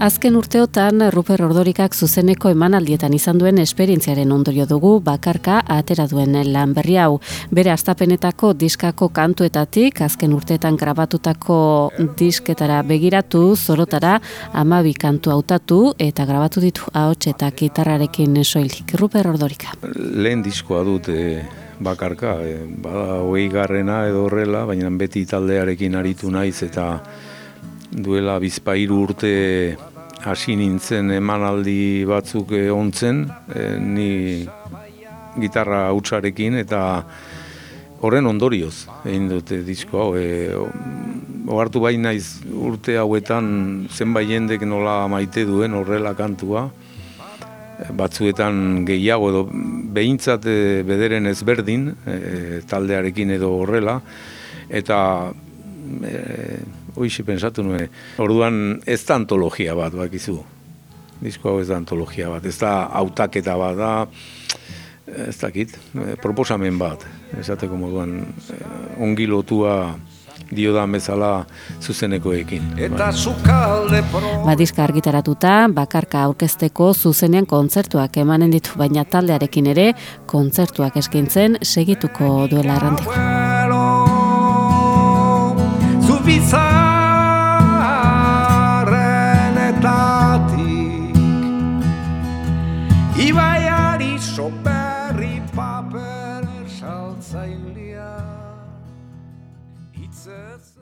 Azken urteotan Ruper Ordorikak zuzeneko emanaldietan izan duen esperientziaren ondorio dugu bakarka atera duen lan berri hau. Bere astapenetako diskako kantuetatik azken urteetan grabatutako disketara begiratu, zorotara amabi kantu hautatu eta grabatu ditu ahots eta gitarrarekin soilik. Ruper Ordorika. Lehen diskoa dut e, bakarka, e, bada hoi garrena edo horrela, baina beti taldearekin aritu naiz eta duela bizpairu urte hasi nintzen emanaldi batzuk eh, ontzen, e, ni gitarra hautsarekin eta horren ondorioz egin dute disko hau. E, ohartu bai naiz urte hauetan zenbait jendek nola maite duen horrela kantua, batzuetan gehiago edo behintzat bederen ezberdin taldearekin edo horrela, eta Hoixe pensatu nuen. Orduan ez da antologia bat, bakizu. Disko hau ez da antologia bat. Ez da autaketa bat da, ez dakit, proposamen bat. Esateko moduan, eh, ongi lotua dio da bezala zuzenekoekin. Eta zukalde Badiska argitaratuta, bakarka aurkezteko zuzenean kontzertuak emanen ditu, baina taldearekin ere, kontzertuak eskintzen segituko duela errantiko. Ibaiari soperri paper saltzailea. Itzez